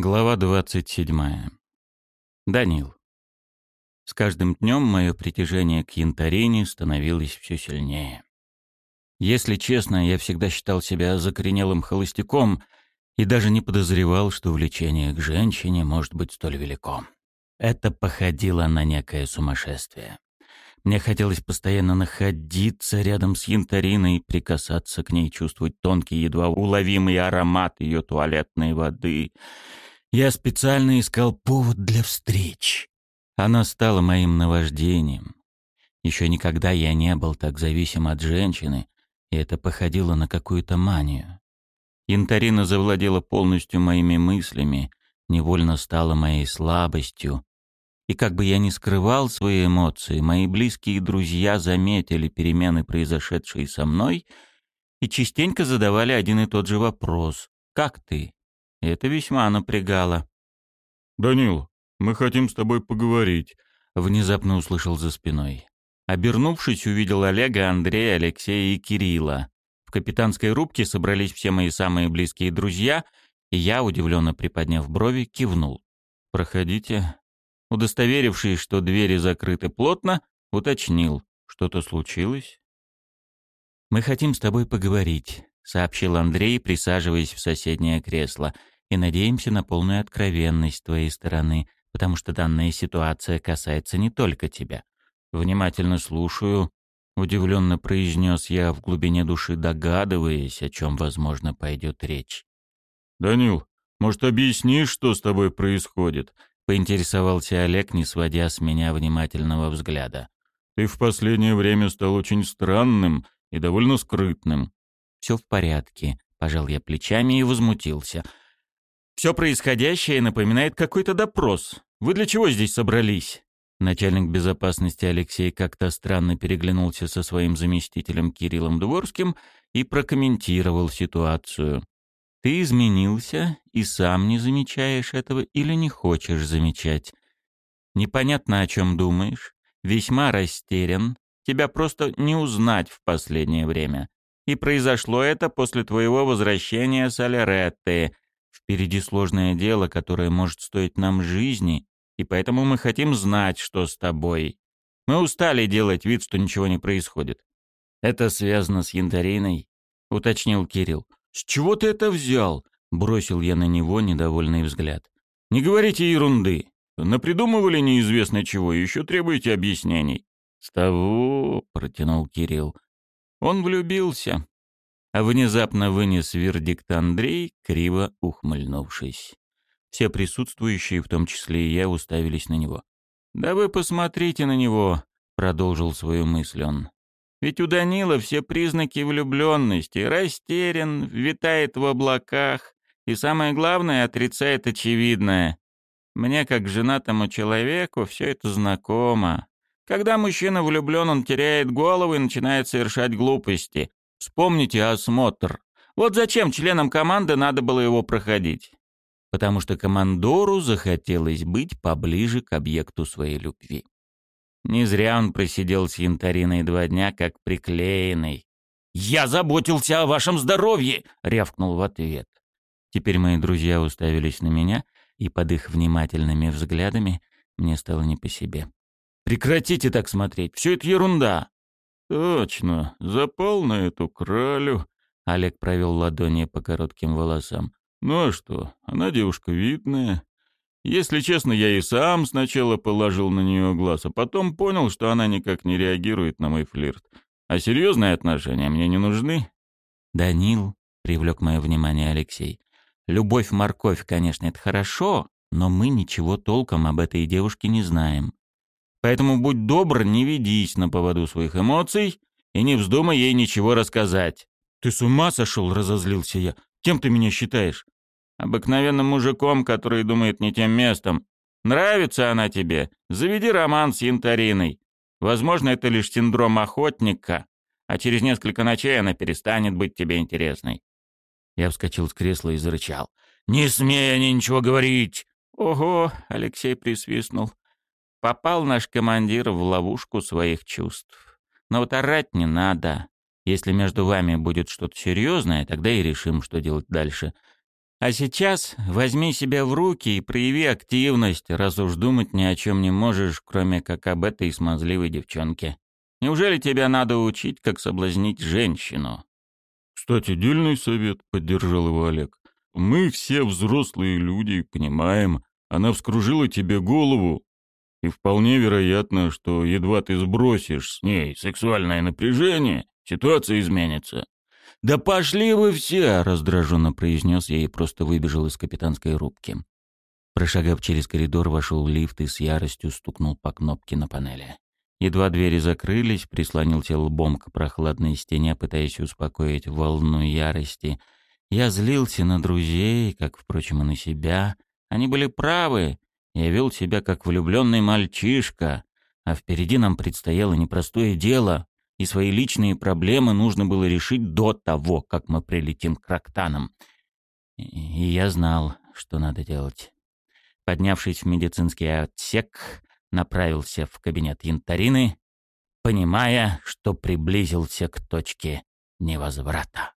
Глава 27. Данил. С каждым днем мое притяжение к янтарине становилось все сильнее. Если честно, я всегда считал себя закоренелым холостяком и даже не подозревал, что влечение к женщине может быть столь велико. Это походило на некое сумасшествие. Мне хотелось постоянно находиться рядом с янтариной, прикасаться к ней, чувствовать тонкий, едва уловимый аромат ее туалетной воды — я специально искал повод для встреч. Она стала моим наваждением. Еще никогда я не был так зависим от женщины, и это походило на какую-то манию. Янтарина завладела полностью моими мыслями, невольно стала моей слабостью. И как бы я ни скрывал свои эмоции, мои близкие друзья заметили перемены, произошедшие со мной, и частенько задавали один и тот же вопрос «Как ты?». Это весьма напрягало. «Данил, мы хотим с тобой поговорить», — внезапно услышал за спиной. Обернувшись, увидел Олега, Андрея, Алексея и Кирилла. В капитанской рубке собрались все мои самые близкие друзья, и я, удивленно приподняв брови, кивнул. «Проходите». Удостоверившись, что двери закрыты плотно, уточнил. «Что-то случилось?» «Мы хотим с тобой поговорить», — сообщил Андрей, присаживаясь в соседнее кресло и надеемся на полную откровенность твоей стороны, потому что данная ситуация касается не только тебя. Внимательно слушаю, удивленно произнес я в глубине души, догадываясь, о чем, возможно, пойдет речь. «Данил, может, объяснишь, что с тобой происходит?» — поинтересовался Олег, не сводя с меня внимательного взгляда. «Ты в последнее время стал очень странным и довольно скрытным». «Все в порядке», — пожал я плечами и возмутился — все происходящее напоминает какой-то допрос. Вы для чего здесь собрались?» Начальник безопасности Алексей как-то странно переглянулся со своим заместителем Кириллом Дворским и прокомментировал ситуацию. «Ты изменился и сам не замечаешь этого или не хочешь замечать. Непонятно, о чем думаешь, весьма растерян, тебя просто не узнать в последнее время. И произошло это после твоего возвращения с Алеретты, Впереди сложное дело, которое может стоить нам жизни, и поэтому мы хотим знать, что с тобой. Мы устали делать вид, что ничего не происходит. Это связано с янтариной, уточнил Кирилл. С чего ты это взял? бросил я на него недовольный взгляд. Не говорите ерунды. Напридумывали неизвестно чего, еще требуете объяснений. С того, протянул Кирилл. Он влюбился а внезапно вынес вердикт Андрей, криво ухмыльнувшись. Все присутствующие, в том числе и я, уставились на него. «Да вы посмотрите на него», — продолжил свою мысль он. «Ведь у Данила все признаки влюбленности, растерян, витает в облаках, и самое главное, отрицает очевидное. Мне, как женатому человеку, все это знакомо. Когда мужчина влюблен, он теряет голову и начинает совершать глупости. Вспомните осмотр. Вот зачем членам команды надо было его проходить? Потому что командору захотелось быть поближе к объекту своей любви. Не зря он просидел с янтариной два дня, как приклеенный. «Я заботился о вашем здоровье!» — рявкнул в ответ. Теперь мои друзья уставились на меня, и под их внимательными взглядами мне стало не по себе. «Прекратите так смотреть, все это ерунда!» «Точно, запал на эту кралю». Олег провел ладони по коротким волосам. «Ну а что, она девушка видная. Если честно, я и сам сначала положил на нее глаз, а потом понял, что она никак не реагирует на мой флирт. А серьезные отношения мне не нужны». «Данил», — привлек мое внимание Алексей, — «любовь-морковь, конечно, это хорошо, но мы ничего толком об этой девушке не знаем. Поэтому будь добр, не ведись на поводу своих эмоций и не вздумай ей ничего рассказать. Ты с ума сошел, разозлился я. Кем ты меня считаешь? Обыкновенным мужиком, который думает не тем местом. Нравится она тебе? Заведи роман с Янтариной. Возможно, это лишь синдром охотника, а через несколько ночей она перестанет быть тебе интересной. Я вскочил с кресла и зарычал. «Не смей о ней ничего говорить!» «Ого!» — Алексей присвистнул. Попал наш командир в ловушку своих чувств. Но вот орать не надо. Если между вами будет что-то серьезное, тогда и решим, что делать дальше. А сейчас возьми себя в руки и прояви активность, раз уж думать ни о чем не можешь, кроме как об этой смазливой девчонке. Неужели тебя надо учить, как соблазнить женщину?» «Кстати, дельный совет», — поддержал его Олег. «Мы все взрослые люди, понимаем. Она вскружила тебе голову, и вполне вероятно, что едва ты сбросишь с ней сексуальное напряжение, ситуация изменится. «Да пошли вы все!» — раздраженно произнес я и просто выбежал из капитанской рубки. Прошагав через коридор, вошел лифт и с яростью стукнул по кнопке на панели. Едва двери закрылись, прислонился лбом к прохладной стене, пытаясь успокоить волну ярости. Я злился на друзей, как, впрочем, и на себя. Они были правы. Я вел себя как влюбленный мальчишка, а впереди нам предстояло непростое дело и свои личные проблемы нужно было решить до того, как мы прилетим к Рактанам. И я знал, что надо делать. Поднявшись в медицинский отсек, направился в кабинет Янтарины, понимая, что приблизился к точке невозврата.